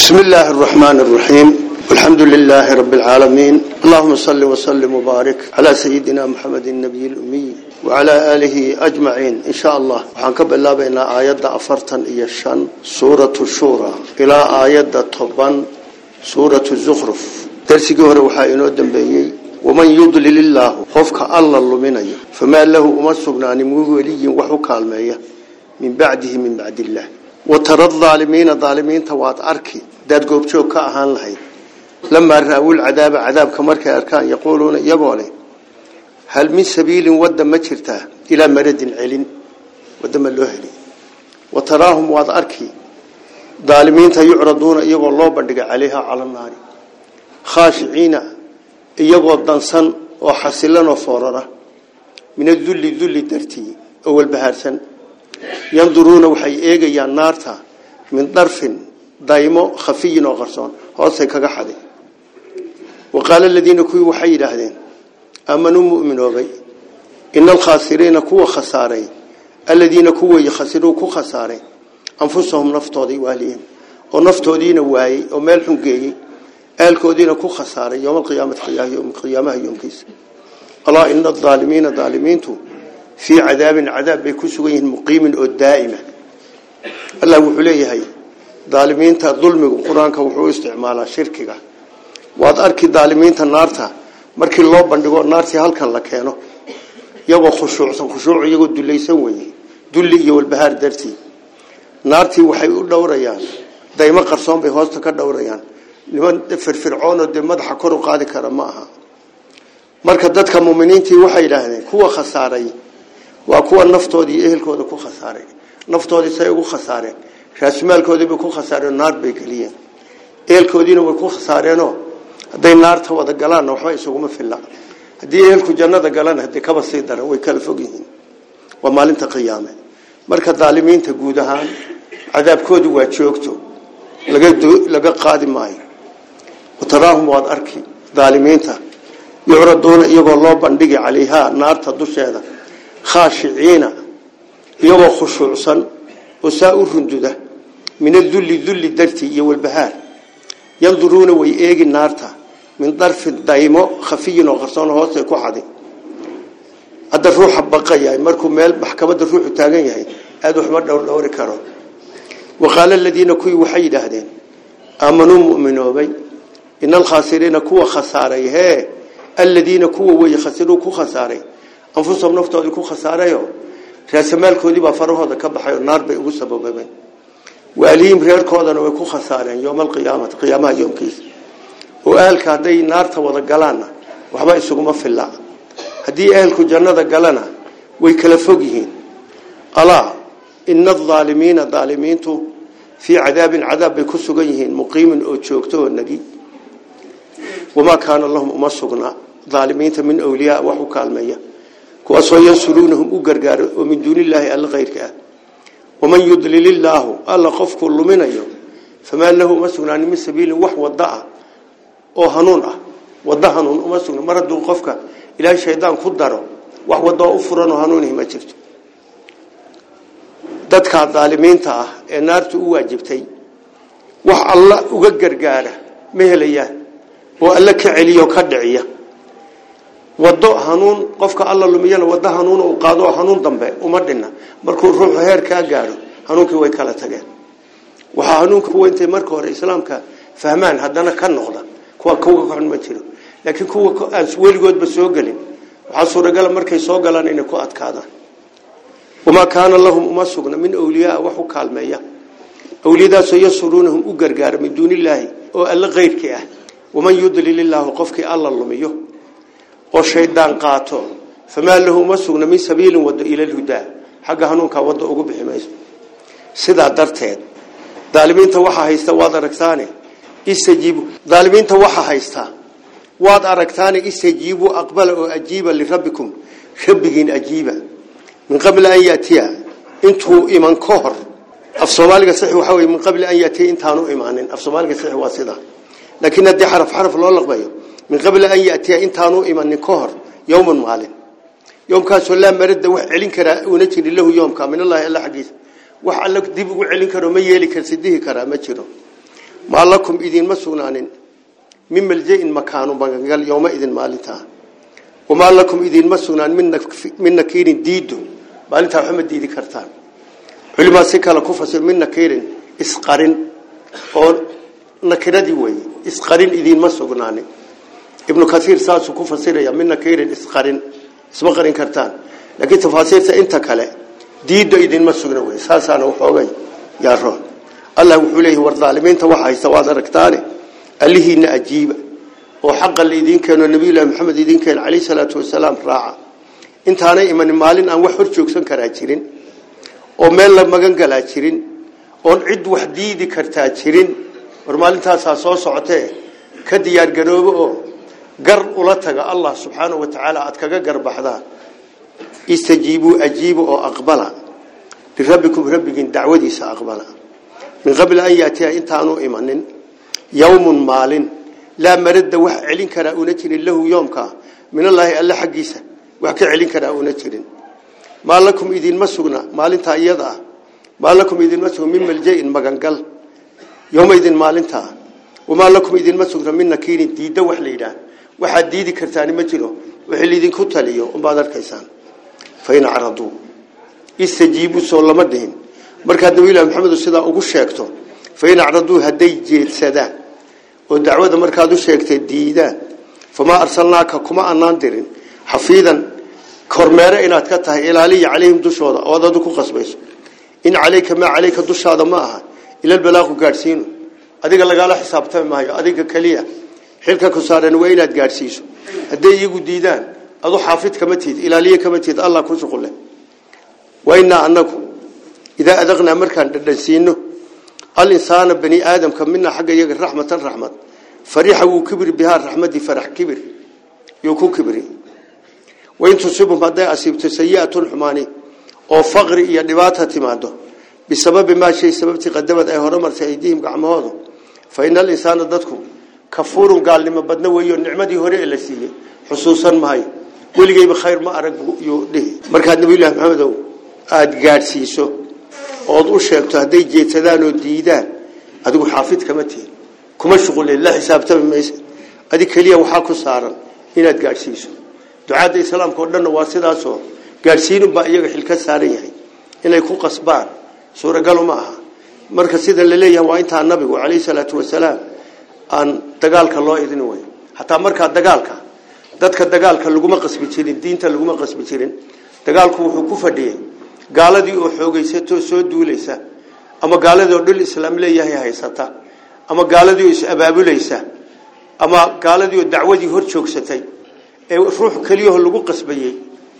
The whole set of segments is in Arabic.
بسم الله الرحمن الرحيم. والحمد لله رب العالمين. اللهم صل وسلم وبارك على سيدنا محمد النبي الأمي وعلى آله أجمعين. إن شاء الله. وحنكب الله بين آيات أفرتا إيشان سورة الشورى إلى آيات طبان سورة الزخرف. درسي قهر وحاينو الدنبيي ومن يضلل الله خفك الله اللمني فما له أمسكنا نمو ولي وحكى المية من بعده من بعد الله. وترى الظالمين ظالمين تواد أركي. داد قوبشو كأهان لهي. لما رأوا العذاب عذاب كمرك أركان يقولون يقولي هل من سبيل ود مجرته إلى مرد علن ودم اللهلي وتراهم واد أركي. ظالمين يعرضون يقول الله بندق عليها على النار. خاشعين يقول دنسان وحسلن وفوررة من الذل الذل درتي. أول بهارسن ينظرون وحي ايغيا نارتا من طرف دايمو خفي وقرصون هوسay kaga xaday وقال الذين كوي وحي يراهدين آمنوا مؤمنوبي إن الخاسرين كوا خسارين. الذين كوا يخسروا كو خسارين. أنفسهم نفتودي والين oo naftoodiina waayay oo meel xun geeyay aalkoodiina ku khasaaray yawm alqiyaamah yawm qiyaamaha yawmkiis allah inna adh-dhalimin dhalimintu في عذاب عذاب بكسوه مقيم أو الدائمة الله وحليه هاي؟ ظالمين تا ظلم القرآن كوحو استعمال شركك. واد أركي ظالمين تا نار نارتا. مركي الله نار نارتي هالك الله كانو يغو خشوع خشوع يغو دولي سوي. دولي يو البهار درتي. نار تي وحيو دوريان. دايما قرصان بهوستك دوريان. لمن فر فرعون ودي مدحا كورو قادي كرماها. مركا دادك مؤمنين تي وحي لهني كوا خساري. Iyo ehelkooda ku khasaaray naftoodii say ugu khasaareen raasmaalkoodii bay ku khasaareen naar bay geliyeen ehelkoodiina way ku khasaareenoo hadday naarta wada galaanna waxba isuguma filla haddii ehelku jannada galana hadee kaba sii daran way kala fog yihiin waa maalinta qiyaame marka daalimiinta guud ahaan cadaabkoodu waa joogto laga laga qaadi maayo wataraahum waad arki daalimiinta yucraduuna iyagoo loo bandhigi calayhaa naarta dusheeda خاشعين يوم خشوعا وساء الرنددة من الذل ذل درتي والبهار ينظرون ويأيق النار من طرف دايمو خفي وغرصان هوسي كوحدي هذا الروح بقية مركو ميل محكمة الروح تاغن هذا حمد دور دور وقال الذين كوي وحيد هذين آمنوا مؤمنوا بي. إن الخاسرين كوا خساري هي الذين كوا ويخسروا كوا خساري anfusahum naftoodii ku khasaarayo raasamaalkoodii baa farahooda ka baxay oo naar bay ugu sabababeen waalihiim reerkoodana way ku khasaareen yowma alqiyaamati qiyaamaha yoomkiisa oo ahalka hadday naarta wada galaanna waxba isuguma filla haddii ahalku jannada galana way kala fog yihiin alaa ina adaalimiina daalimiintu fii cadaabin cadaab bay ku sugan yihiin muqiimin oo joogto oo nagi wamaa kaana lahum uma sugna daalimiinta min awliyaa wax u kaalmeeya kuwaasoo yansuruunahum u gargaaro oo min duuni illaahi alla kayrka ah. Waman yudlil illaahu alla qofkuu luminayo famaa lahu uma sugnaan min sabiilin wax wada ah oo hanuun ah. Wada hanuun uma sugna mar hadduu qofka ilaahay shaydaan ku daro wax wada oo u furan oo hanuunihi ma jirto. Dadkaa daalimiinta ah ee naartu u waajibtay wax alla uga gargaara ma helayaan oo alla ka celiyo ka dhiciya wado hanuun qofka alla lumiyana wado hanuun uu qaado hanuun dambe uma dhinna markuu ruuxu heer ka gaaro hanuunkii way kala tageen waxa hanuunka kuwa intay marka hore islaamka fahmaan haddana ka noqda kuwa kuwa xun ma jiro laakiin kuwa aan weligoodba soo gelin waxaa suuragal markay soo galaan inay ku adkaadaan wama kaana lahum uma sugna min awliyaa wax u kaalmeeya awliyadaasoo yansuruunahum u gargaara min duuni illaahi oo alla keyrkii ah waman yudlil illaahu alla lumiyo oo shaydaan qaato famaa lahu ma sugna min sabiilin wado ila alhudaa xagga hanuunka wado ugu bixi mayso sidaa darteed daalimiinta waxa haysta waad aragtaane istajiibu daalimiinta waxa haysta waad aragtaane istajiibu aqbala oo ajiiba lirabbikum rabbigiin ajiiba min qabli an yaatiya intuu iman ka hor af soomaaliga saxi waxa weeye min qabli an yaatiya intaanu imaanin af soomaaliga saxi waa sidaa laakiin haddii xaraf xaraf loo laqbayo من قبل أن يأتي إنتانو إيمان كهر يوم مال يوم كان سلام مرد وح علين كرا ونجد له يوم كامل الله إلا حديث وح لك دب وعلين كرا ما يلي كرسده كرا ما maa lakum idinma sugnaanin min maljain makaanu magangal yowma idin maalintaa wamaa lakum idinma sugnaan min nakiirin diido maalintaa waxma diidi kartaan culimaa si kale ku fasir min nakiirin isqarin oo nakiradii weeye isqarin idinma sugnaanin ibnu kaiir saasuu ku fasiraya min nakiirin isqarin isma qarin kartaan laakiin tafaasiirta inta kale diiddo idinma sugna wey saasaana waxoogay yaaroon allah wuxuu leeyahy war daalimiinta waxa haysta waad aragtaane allihiina ajiiba oo xaqa laidiin keeno nabiyullahi maxamed idiin keeno calayhi salaatu wasalaam raaca intaanay imanin maalin aan wax hor joogsan karaa jirin oo meel la magan galaa jirin oon cid wax diidi kartaa jirin war maalintaasaa soo socotee ka diyaargaroobo oo allah subxaanahu wa tacaala aad kaga garbaxdaan istajiibuu ajiiba oo aqbala lirabbikum rabbigiin dacwadiisa aqbala min qabli an yaatiya intaanu imanin yowmun maalin laa maradda wax celin karaa una jirin lahu yoomka min allaahi alle xaggiisa wax ka celin karaa una jirin maa lakum idinma sugna maalintaa iyada ah maa lakum idinma sugna min maljain magangal yowmaidin maalintaa wamaa lakum idinma sugna min nakiirin diidda wax la yidhaah waxaad diidi kartaani ma jiro. Wixii laydinku taliyo unbaad arkaysaan. Fain acraduu istajiibuu soo lama dhihin. Markaad nabilahi maxamedu sidaa ugu sheegto fain acraduu hadday jeedsadaan oo dacwada markaad u sheegtay diidaan famaa arsalnaaka kuma anaan dirin. Xafiidan kormeere inaad ka tahay ilaaliya calayhim dushooda oo ad adu ku qasbayso. In calayka maa calayka dushaada ma aha ilalbalaaqu gaadhsiinu. Adiga lagaala xisaabtami maayo adiga keliya xilka ku saaran waa inaad gaadhsiiso hadday iyagu diidaan adu xaafid kama tiid ilaaliye kama tiid allah ku shuqule wainaa anagu idaa adaqnaa markaan dhadhansiino alinsaana bani aadamka minaa xagga iyaga raxmatan raxmad farixa wuu kibri bihaa raxmadii farax kibir yuu ku kibri wain tusibhum hadday asiibto sayi'atun xumaani oo faqri iyo dhibaata timaado bisababi maa shay sababtii qadamad ay horumartay aydiihim gacmahoodu fa ina alinsaana dadku kafuurun gaalnimo badna weeyo nicmadii hore la siiyey. Xusuusan maayo weligeyba khayr ma arag yuu dhihi. Markaad nabiyullahi maxamedow aada gaadhsiiso ood u sheegto hadday jeedsadaan oo diidaan adigu xaafid kama tihin. Kuma shuqule la xisaabtami maysa adig keliya waxaa ku saaran inaad gaadhsiiso. Ducaadda islaamka oo dhanna waa sidaasoo gaadhsiinunbaa iyaga xil ka saaran yahay. Inay ku qasbaan suuragalu aha. Marka sida la leeyahay waa intaa nabigu calayhi salaatu wasalaam aan dagaalka loo idin way hataa markaa dagaalka dadka dagaalka laguma qasbi jirin diinta laguma qasbi jirin dagaalku wuxuu ku fadhiyey. Gaaladii oo xoogaysato soo duulaysa. Ama gaaladii oo dhul islaam leeyahay haysata. Ama gaaladii oo is-abaabulaysa. Ama gaaladii dacwadii hor joogsatay. Ee ruux keliyaho lagu qasbayey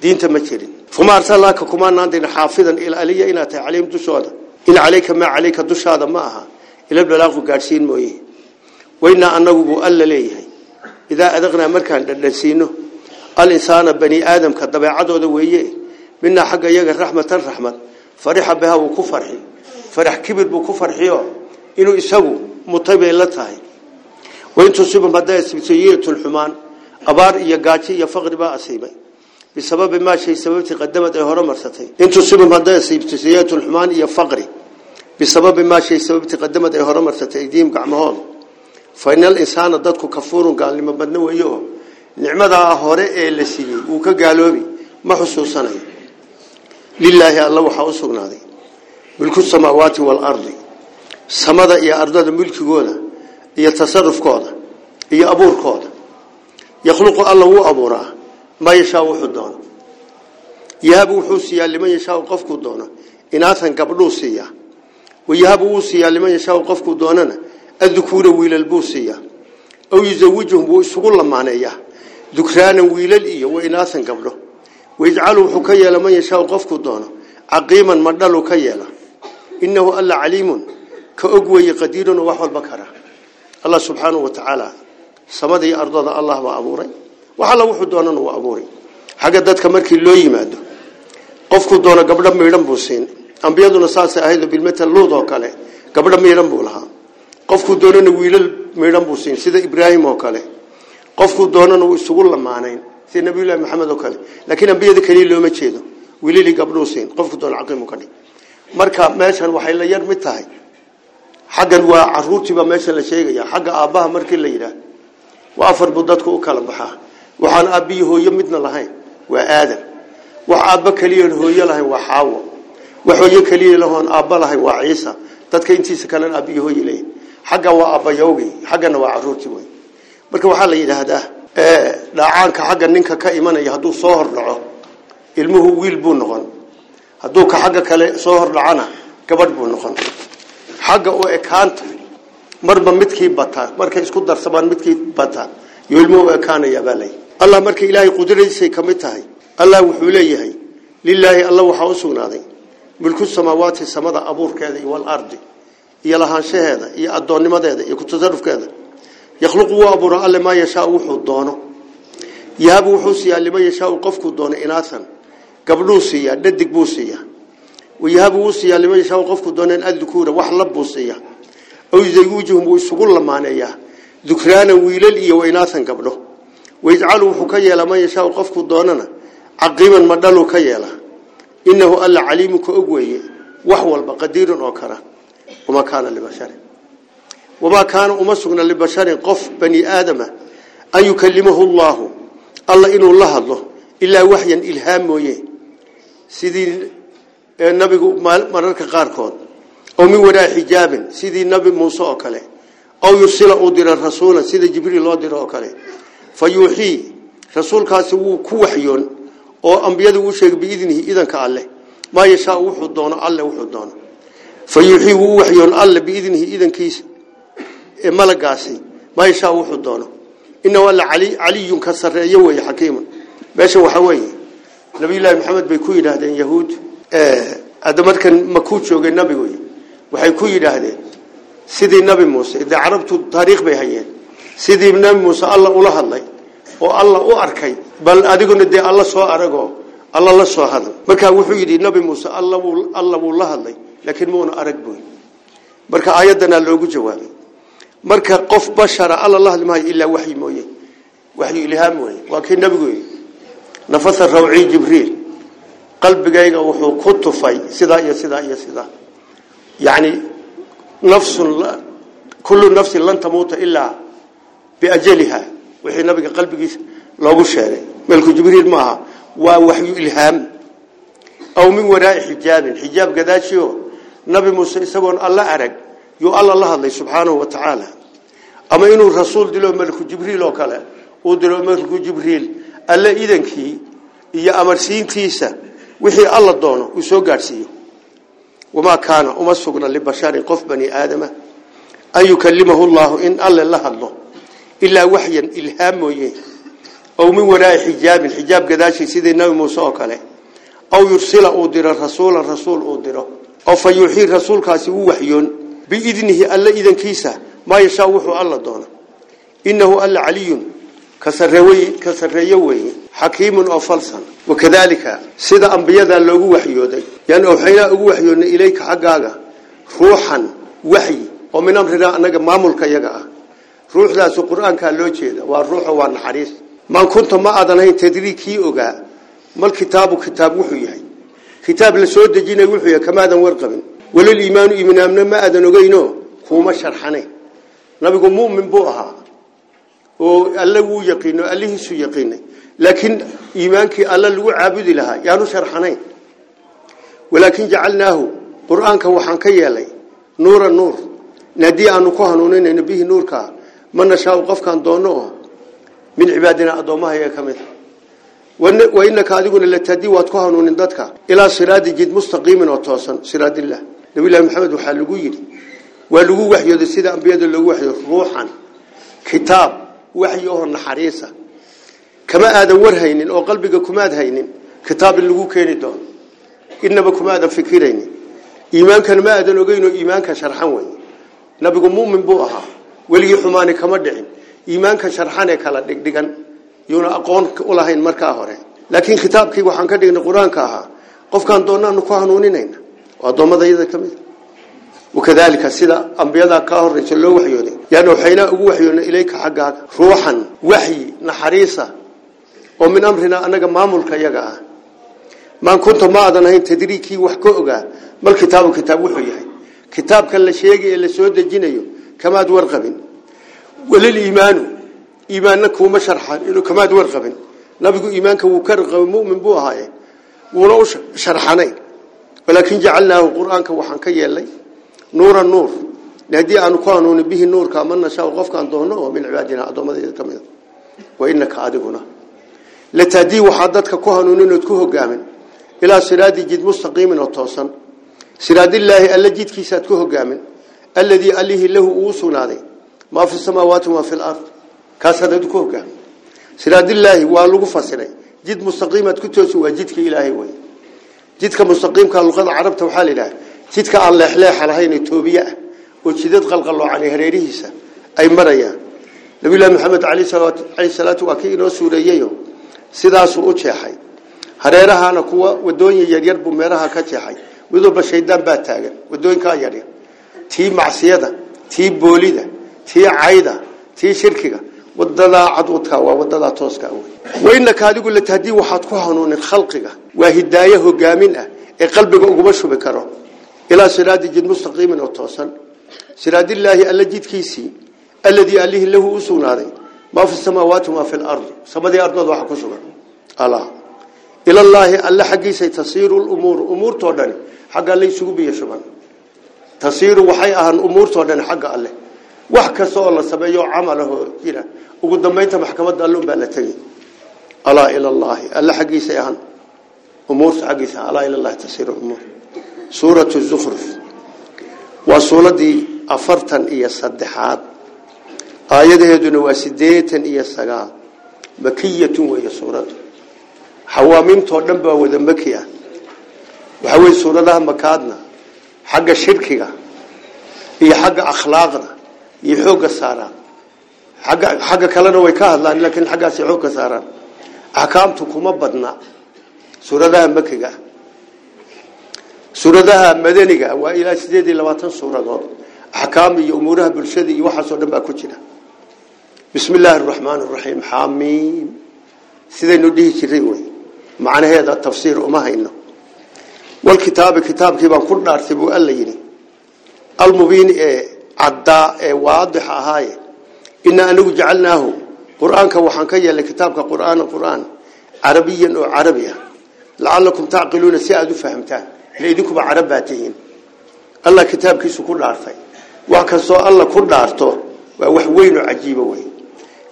diinta ma jirin. Fuma arsalnaaka kumaanaan dirin xaafidan ilaaliya inaad tahay calayhim dushooda in calayka maa calayka dushaada ma aha. Ila balaaqu gaadhsiin mooye aadamka dabeecadooda weeye minaa xagga iyaga raxmatan raxmad farixa biha wuu ku farxi farax kibir buu ku farxiyo inuu isagu mutay bay la tahay wain tusibum hadday asibtayiyatun xumaan abaar iyo gaajo iyo faqri baa asiibay bisababi maa shay sababtii qadamad ay hore marsatay in tusibum hadday asiibto sayiyatun xumaan iyo faqri bisababi maa shay sababtii qadamad ay hore marsatay aydiihim gacmahooda fa ina alinsaana dadku kafuurun gaalnimo badna weeye oo nicmadaa hore ee la siiyey wuu ka gaaloobi ma xusuusanayo. Lilaahi alla waxaa u sugnaaday. Milku samaawaati waalardi samada iyo ardada milkigooda iyo tasarufkooda iyo abuurkooda. Yakhluqu alla wuu abuuraa maa yashaa wuxuu doono yahabu wuxuu siiyaa liman yashaau qofkuu doono inaatan gabdhuu siiyaa. Wayahabu wuu siiyaa liman yashaau qofkuu doonana wayajcalu wuxuu ka yeela man yashaau qofkuu doono caqiiman madhalu ka yeela inahu alla caliimun ka og weeye qadiirun oo wax walba kara allah subxaanahu wa tacaala samada iyo ardada allah baa abuuray wax alla wuxuu doonana wuu abuuray xagga dadka markii loo yimaado qofkuu doono gabdho miidhan buu siin ambiyaduna saasay ahayd bilmetal luud oo kale gabdho lahaa qofkuu doonana wiilal miidhan buu siin sida ibraahim oo kale qofkuu doonana wuu isugu lamaanayn sida nabiyullahi maxamed oo kale laakiin ambiyada keliya looma jeedo wiilali gabdhuu siin qofku doona caqiimu ka dhig marka meeshan waxay la yar mid tahay xaggan waa caruurtiiba meesha la sheegaya xagga aabbaha markii la yidhaah waa afar buu dadku u kala baxaa waxaan aabbiyi hooyo midna lahayn waa aadam wax aabba keliyan hooyo lahayn waa xaawo wax hooyo keliya lahoon aabba lahayn waa ciisa dadka intiisa kalena aabbiyi hooyo leeyihin xagga waa aabbayowgii xaggana waa caruurtii wey marka waxaa la yidhaahdaa dhaacaanka xagga ninka ka imanaya hadduu soo hordhaco ilmuhu wiil buu noqon hadduu ka xagga kale soo hordhacona gabadh buu noqon xagga u ekaanta marba midkii bataa markay isku darsamaan midkii bataa iyo ilmuhu u ekaanaya baa lay allah marka ilaahay qudradiisay ka mid tahay allah wuxuu leeyahay lilaahi alla waxaa u sugnaaday mulku samaawaati samada abuurkeeda iyo walardi iyo lahaanshaheeda iyo addoonnimadeeda iyo kutasarufkeeda yakhluqu wuu abuura alle maa yashaa wuxuu doono yahabu wuxuu siiyaa liman yashaau qofkuu doono inaasan gabdhuu siiyaa dhadig buu siiyaa wayahabu wuu siiyaa liman yashaau qofkuu dooneen addukuura wax lab buu siiyaa aw yuzawijuhum wuu isugu lamaaneeyaa dukraanan wiilal iyo wainaasan gabdho wayajcalu wuxuu ka yeelaa man yashaau qofkuu doonana caqiiman madhaluu ka yeelaa inahu alla caliimu ka og weeye wax walba qadiirun oo kala wamaa kaana libasharin wamaa kaana uma sugna libasharin qof bani aadama an yukalimahu llaahu alla inuu la hadlo ilaa waxyan ilhaam mooye sidii nabigu mararka qaarkood oo min waraa xijaabin sidii nabi muuse oo kale aw yursila uu diro rasuulan sida jibriil loo diro oo kale fa yuuxii rasuulkaasi wuu ku waxyoon oo ambiyada uu sheegay biidnihi idanka alleh maa yashaa wuxuu doono alle wuxuu doono fa yuuxii wuu waxyoon alle biidnihi idankiisa ee malagaasi maa yashaa wuxuu doono inahu alla caliyun ka sarreeyo weeye xakiiman meesha waxaa weeye nabiyullaahi maxamed bay ku yidhaahdeen yahuud hadda markan makuu joogay nabigu waxay ku yidhaahdeen sidii nabi muuse dee carabtu taariikh bay hayeen sidii nabi muuse alla ula hadlay oo alla u arkay bal adiguna dee laakiin muuna arag buy marka aayaddanaa loogu jawaabay. Marka qof bashara alla la hadli maayo ilaa waxyi mooye. Waxyu ilhaam wey waa kii nabigu nafasa rawci jibriil. Qalbigayga wuxuu ku tufay sidaa iyo sidaa iyo sidaa yani nafsun kullu nafsin lan tamuuta ilaa biajaliha wixii nabiga qalbigiisa loogu sheegay. Melku jibriil maaha waa waxyu ilhaam. Aw min waraai xijaabin. Xijaab gadaashiio نبي موسى سبحان الله أرق يقال الله الله سبحانه وتعالى أما إنه رسول دلو ملك جبريل وكله ودلو ملك جبريل ألا إذن كي يا أمر سين كيسة وحي الله دونه وسوق عرسيه وما كان وما سوقنا لبشار قف بني آدم أن يكلمه الله إن الله الله الله إلا وحيا إلهام ويه أو من وراء حجاب الحجاب قداشي سيدي نوي موسى وكله أو يرسل أودر الرسول الرسول أودره oo fa yuuxii rasuulkaasi u waxyoon biidnihi alle idankiisa maa yashaa wuxuu alla doono inahu alla caliyun ka sarreeyo weeye xakiimun oo falsan wakadaalika sida ambiyada loogu waxyooday yaan waxaynaa ugu waxyoodnay ilayka xaggaaga ruuxan waxyi oo min amrinaa annaga maamulka yaga ah ruuxdaasu qur-aankaa loo jeeda waa ruuxo waa naxariis maan kunta ma aadan hayn tadrii kii ogaa mal kitaabu kitaab wuxuu yahay warqabin walal iimaanu iiminaamna ma aadan ogeyno kuuma sharxanayn nabigu mu'min buu ahaa oo alle wuu yaqiino allihiisu yaqiinay laakiin iimaankii alle lagu caabudi lahaa yaanu sharxanayn walaakin jacalnaahu qur-aanka waxaan ka yeelay nuura nuur haddii aanu ku hanuuninayno bihi nuurkaa ma nashaau qofkaan doonno oo min cibaadina addoomaha iyaga ka mid a adiguna latadii waad ku hanuunin dadka ilaa siraadi jid mustaqiimin oo toosan siraadillah nabilahi maxamed waxaa lagu yidhi waa lagu waxyooday sida ambiyada loogu waxyoodo ruuxan kitaab waxyi oo naxariisa kama aadan war haynin oo qalbiga kumaad haynin kitaab in lagu keeni doono inaba kuma aadan fikiraynin iimaankana ma aadan ogeyn oo iimaanka sharxan wey nabigu mu'min buu ahaa weligii xumaani kama yuuna aqoon u lahayn markaa hore laakiin kitaabkii waxaan ka dhignay qur-aanka ahaa qofkaan doonaanu ku hanuuninayna oo addoommadayada ka mid wakadalika sida ambiyada ka horeysa loo waxyooday yaani waxaynaa ugu waxyoona ilayka xaggaaga ruuxan waxyi naxariisa oo min amrinaa annaga maamulka yaga ah maan kunta ma aadan ahayn tadriikii wax ka ogaa mal kitaabu kitaab wuxuu yahay kitaabkan la sheegay ee la soo dejinayo kamaad warqabin walil iimaanu إيمانك هو مشرح إنه كمان دور قبل نبيك إيمانك هو كرغ مؤمن بوها هاي. ونوش شرحانين ولكن جعلناه القرآن كوحان كي يلي. نور النور. نهدي عن قانون به النور كمان نشاء وقف كان دونه من عبادنا أدوما ذي الكمين وإنك عادقنا لتهدي وحدتك قانون إنه تكوه قامن. إلى سرادي جد مستقيم وطوصا سرادي الله ألا جد كيسا تكوه الذي أليه له أوسو ما في السماوات وما في الأرض. Hogaamin siraadillaahi waa lagu fasiray jid mustaqiimaad ku toosi waa jidka ilaahay wey jidka mustaqiimka luqada carabta waxaa la yidhaha jidka aan leexleexa lahayn ee toobiye ah oo jidad qalqalloocan hareerihiisa ay marayaan nabiyullaahi maxamed calayhi salaatu waa kii inoo suureeyeyo sidaasuu u jeexay hareerahana kuwa wadooyin yaryar buu meeraha ka jeexay mid walba shaydaan baa taagan wadooyinkaa yaryar tii macsiyada tii boolida tii cayda tii shirkiga wadadaa cadudka waa wadadaa tooska wey wainaka adigu la tahdii waxaad ku hanuunin khalqiga waa hidaaye hogaamin ah ee qalbiga uguma shubi karo ilaa siraadi jid mustaqiimin oo toosan siraadillaahi alla jidkiisii alladii alihi lahu u sugnaaday maa fi samaawaati maa fi lardi samadii ardood waxa ku sugan ala ilallaahi alla xaggiisay tasiiru lumuuru umuurtoo dhani xagga alle isugu biyo shuban tasiiru waxay ahaan umuurtoo dhani xagga alleh wax kasta oo la sameeyo camalahoo jira. Ugu dambaynta maxkamadda alle unbaa la tegi alaa ilallaahi alla xaggiisay ahaan. Umuurta xaggiisa. Alaa ilallahi tasiiru lumuur suuratu zukhruf. Waa suuradii afartan iyo saddexaad. Aayadaheeduna waa sideetan iyo sagaal. Makiyatun weeye suuraddu. Xawaamiimtoo dhan baa wada maki ah. Waxaa suuradaha makaadna xagga shirkiga iyo xagga akhlaaqda iyo xoogga saaraan. Agga xagga kalena way ka hadlaan laakiin xaggaasay xoog ka saaraan. Axkaamtu kuma badna. Suuradaha makiga. Suuradaha madaniga waa ilaa sideed iyo labaatan suuradood. Axkaam iyo umuuraha bulshada iyo waxaasoo dhan baa ku jira. Bismi illaahi araxmaan araxiim xamiim sidaynu dhihi jiray wey. Macnaheeda tafsiir uma hayno. Walkitaabi kitaabkii baan ku dhaartay buu alla yidhi. Almubiini ee ee waadix ahaaye inaa anigu jacalnaahu qur-aanka waxaan ka yeelnay kitaabka qur'aana qur'aan carabiyan oo carabi ah lacalakum tacqiluuna si aada u fahamtaan ila idinkuba carab baa tihiin allah kitaabkiisu ku dhaartay wax kastoo alla ku dhaarto waa wax weyn oo cajiibo wey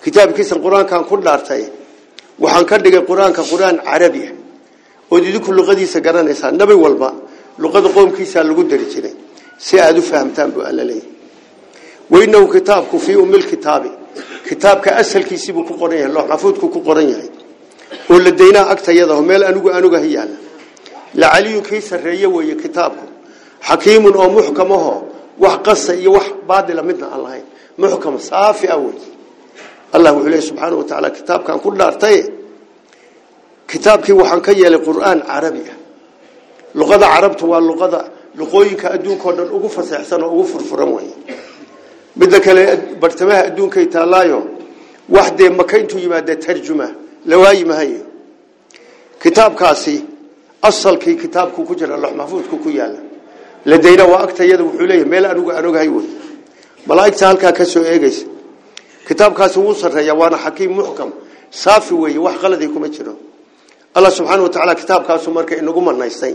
kitaabkiisan qur-aankan ku dhaartay waxaan ka dhigay qur-aanka qur-aan carabi ah وإنه كتابك في أم الكتاب. كتابك أسهل كيسي بكو قرنية. الله حفوتك كو قرنية. ولدينا أكثر يده. انو انو أنوغ هيانا لعلي كيس الرئية وهي كتابك حكيم أو محكمه وحقص يوح بعد لمدنا الله. محكم صافي أول. الله عليه سبحانه وتعالى كتاب كان كل أرتي. كتابك وحنكي لقرآن عربي. لغة عربته واللغة. لقويك أدوك ونقفص أحسن وقفر فرموه midda kale bartamaha adduunkay taallaayo wax dee maka intuu yimaada tarjuma la waayi mahayo kitaabkaasi asalkii kitaabku ku jira lox maxfuudku ku yaala ladayna waa agtayada wuxuu leeyahay meel anugu anogahay wey malaa'igta halkaa ka soo eegaysa kitaabkaasi wuu sarreeyaa waana xakiim muxkam saafi weeye wax qaladii kuma jiro allah subxaana wa tacaala kitaabkaasu marka inagu manaystay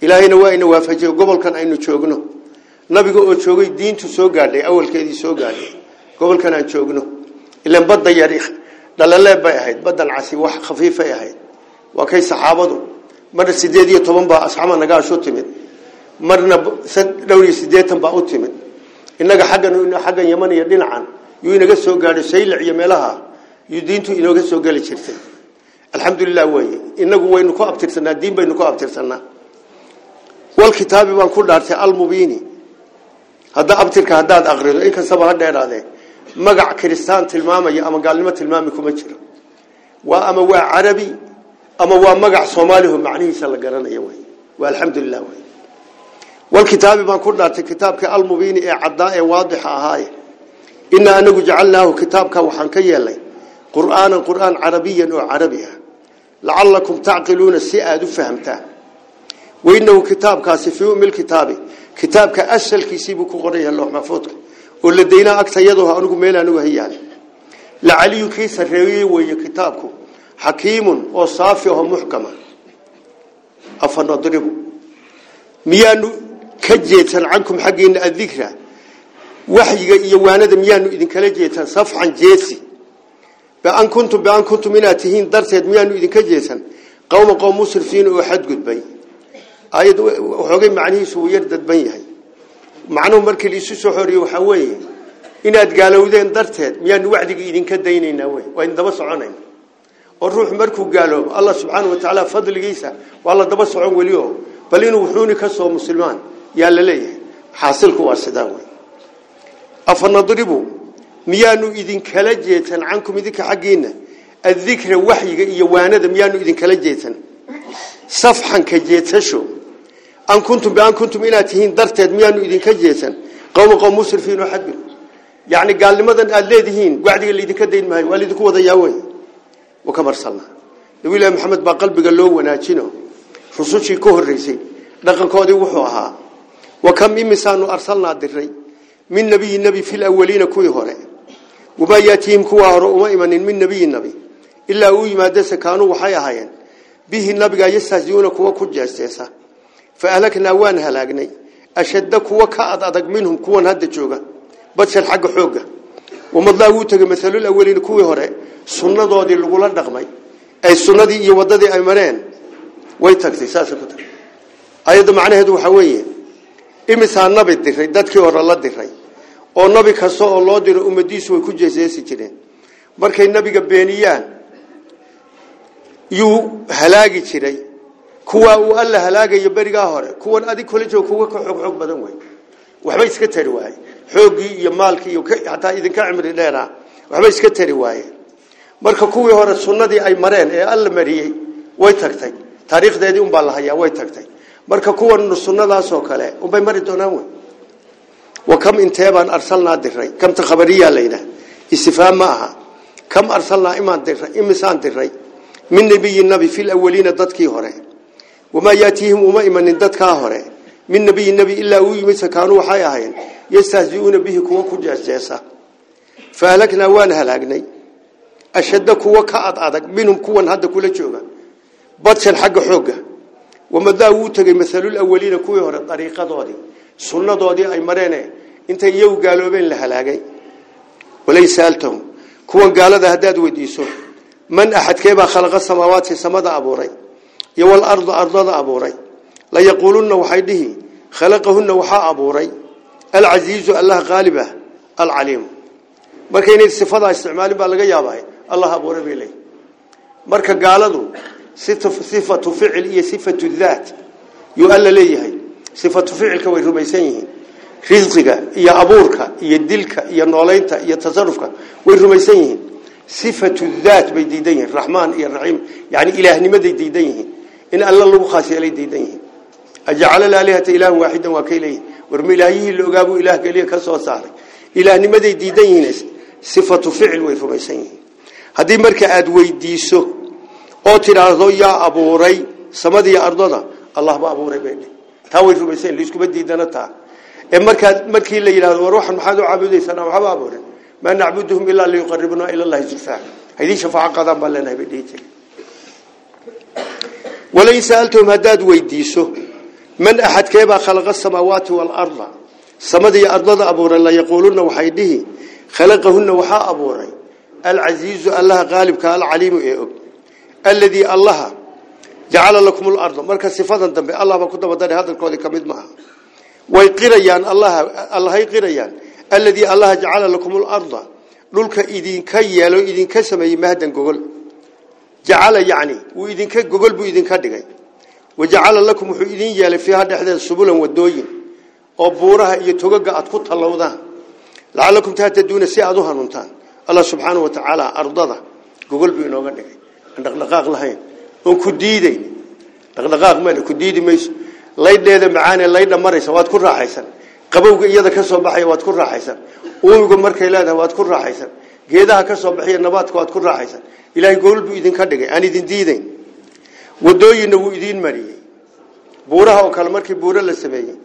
ilaahayna waa ina waafajiye gobolkan aynu joogno nabiga oo joogay diintu soo gaadhay awalkeedii soo gaadhay gobolkan aan joogno ilan badda yari dhalaleeb bay ahayd baddan casi wax khafiifay ahayd waa kay saxaabadu marna sideed iyo toban baa asxaaba nagaashu timid marna dhowr iyo sideetan baa u timid innaga xaggan xaggan yaman iyo dhinacan yuu inaga soo gaadhay saylac iyo meelaha yuu diintu inooga soo geli jirtay alxamdulilah weeye inagu waynu ku abtirsanaa diin baynu ku abtirsanaa walkitaabi baan ku dhaartay almubiini هذا أبتر كهداد أغريه إنك سبها دير هذا إيه مجع كريستان تلمام يا أما قال لمة تلمامكم أشر وأما هو عربي أما هو مجع صوماليهم معنيه سال جرنا إيه يومي والحمد لله وين والكتاب ما كنا الكتاب كالمبين إعداء إيه واضحة هاي إن أنا جعلناه كتاب كوحان كيالي قرآن القرآن عربيا وعربيا لعلكم تعقلون السئة دفهمته وإنه كتاب كاسفيو من الكتابي lkitaabi kitaabka asalkiisiibuu ku qoran yahay loox maxfuudka oo la daynaa agtayadoo anigu meel anigu hayaan la caliyu kii sarreeyey weeye kitaabku xakiimun oo saafi oo muxkama afanadribu miyaanu ka jeedsan cankum xaggiina adikra waxyiga iyo waanada miyaanu idinkala jeedsan safxan jeedsi بأن كنتم بأن كنتم من أتهين ميانو إذن كجيسا قوم قوم مسرفين وحد قد بي آيات وحوقين معنيه سوير دد بي معنوه مركي ليسو سحوري وحوي إن أدقالوا ذين درتد ميانو وعدك إذن كدينين وي وإن دبس عنين والروح مركو قالوا الله سبحانه وتعالى فضل جيسا والله دبس عن وليوه بل إنه وحوني كسو مسلمان يا لليه حاصلك واسداوي أفنضربوا miyaanu idin kala jeetan cankum idinka xaggiina adikra waxyiga iyo waanada miyaanu idin jeetan safxan ka jeetasho. Inaad tihiin darteed miyaanu idinka jeetan qowma qowm musrifiin oo xadbi yacni gaalnimadan aada leedihiin wacdiga laydinka dayn maayo waa laydinku wadayaa wey waka marsalna nabilahi maxamed baa qalbiga loo wanaajino rusushii ka horreysay dhaqankoodii wuxuu ahaa wa kam imisaanu arsalnaa diray min nabiyi nebi fi lawaliina kuwii hore wamaa yaatiihim kuwaa hore uma imanin min nabiyi nabi ilaa uu yimaadase kaanuu waxay ahaayeen bihi nabiga yastahziuuna kuwa ku jeesteesa ashadda kuwa ka ad adag minhum kuwan hadda jooga badshar xagga xoogga wamadlaa wuu tegay mahalulawaliin kuwii hore sunnadoodii lagula dhaqmay ay sunnadii iyo waddadii ay mareen way tagtay saasay ku tagtay ayadda macnaheedu waxaa weeye imisaa nabi diray dadkii hore la diray oo nabi kasta oo loo diro ummadiisu way ku jeeseesi jireen markay nabiga beeniyaan yuu halaagi jiray kuwa uu alla halaagayo berigaa hore kuwan adig kula joog kuwa ka xoog xoog badan wey waxba iska tari waaye xooggii iyo maalkii iyo hataa idinka cimri dheeraa waxba iska tari waaye marka kuwii hore sunnadii ay mareen ee alla mariyey way tagtay taariikhdeedii unbaa la hayaa way tagtay marka kuwan sunnadaasoo kale unbay mari doonaan wey وكم انتبان أرسلنا دري كم تخبرية لينا استفهام معها كم أرسلنا إمان دري إمسان دري من نبي النبي في الأولين ضدكي وما يأتيهم وما إمان ضدك هره من نبي النبي إلا ويمس كانوا حياهين يستهزئون به كوا كجاس جاسا فهلكنا وان هلاقني. أشد كوا أدق. منهم كوا هذا كل جوجا بطش الحق حوجه وما ذا وتجي مثل الأولين كوا هره طريقة ضادي sunnadoodii ay mareen intay iyagu gaaloobeen la halaagay walay saaltahum kuwan gaalada haddaad weydiiso man axadkeebaa khalaqa samaawaati samada abuuray والأرض أرضها أبوري. لا يقولون وحيده خلقهن وحاء أبوري. العزيز الله غالبة العليم. مركين الصفات استعمال بالغ يابه الله أبوري بلي مرك قالوا صفة صفة فعل هي صفة الذات. يؤل ليه صفة فعل كوي رميسينه رزقك يا أبورك يا دلك يا نولينتا يا تصرفك ويرميسينه صفة الذات بيديدين الرحمن الرحيم. يعني إله نمدي ديدين in alla lagu khaas yeelay diidan yihiin ajacala alaalihata ilaahan waaxidan waa kay leeyihin warma ilaahiyihii la ogaabuu ilaah keliya ka soo saaray ilaahnimaday diidan yihiin sifatu ficil way rumaysan yihiin haddii marka aada weydiiso oo tidhaahdo yaa abuuray samadiiyo ardada allah ba abuuray bay dhihi taa way rumaysan liiskuma diidana taa ee markaa markii la yidhahdo war waxan maxaad u caabudaysaan waxba abuurin maa nacbuduhum ilaa liyuqaribuna ila allahi zulfaa haydii shafaaco qadaan baan leenahay bay dhihi jiray ولين سألتهم هداد ويديسه من أحد كيبا خلق السماوات والأرض؟ سمدي أرض أبورا لا يقولون وحيده خلقهن وحا أبورا العزيز الله غالب كالعليم إيه الذي الله جعل لكم الأرض. مركز صفاتا دمبي الله بكتا بداري هذا القول كميد معه. ويقريان الله الله يقريان. الذي الله جعل لكم الأرض. للك إذن كيالو إذن كسمي يمهدن قول. Jacala yacni wuu idinka gogol buu idinka dhigay wajacala lakum wuxuu idin yeelay fiiha dhexdeeda subulan wadooyin oo buuraha iyo togaga aad ku tallowdaan lacalakum tahtaduuna si aad u hanuuntaan allah subxaanahu wa tacaala ardada gogol buu inooga dhigay aan dhaqdhaqaaq lahayn oon ku diidayn dhaqdhaqaaq male ku diidi mayso laydheeda macaane laydha maraysa waad ku raaxaysan qabowga iyada ka soo baxaya waad ku raaxaysan uumiga markay leedahay waad ku raaxaysan geedaha ka soo baxaya nabaadka waad ku raaxaysan ilaahay gogol buu idinka dhigay aan idin diidayn wadooyinna wuu idiin mariyey buuraha oo kale markii buuro la sameeyey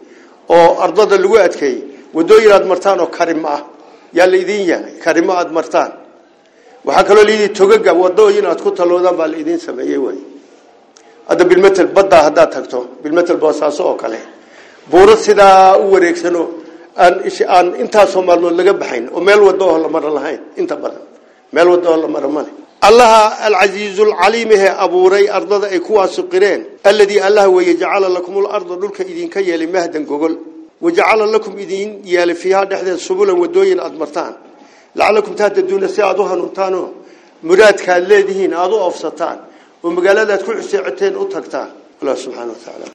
oo ardada lagu adkeeyey wadooyin aad martaan oo karimo ah yaa laydin yahay karimo aad martaan waxaa kaloo layidhi togaga wadooyin aad ku taloodaan baa laydin sameeyey wey hadda bilmetel baddaa haddaad tagto bilmetel boosaaso oo kale buuro sidaa u wareegsano aan intaasoo maalmood laga baxayn oo meel wado oo la maro lahayn inta badan meel wado oo la maro male allaha alcasiizu alcaliimihe abuuray ardada ay kuwaasu qireen alladii allah weeye jacala lakum larda dhulka idinka yeelay mahdan gogol wajacala lakum idin yeelay fiihaa dhexdeed subulan wadooyin aad martaan lacalakum tahtaduuna si aad u hanuuntaanoo muraadkaad leedihiin aad u oofsataan oo magaaladaad ku xuseecoteen u tagtaan allah subxaana wa tacaala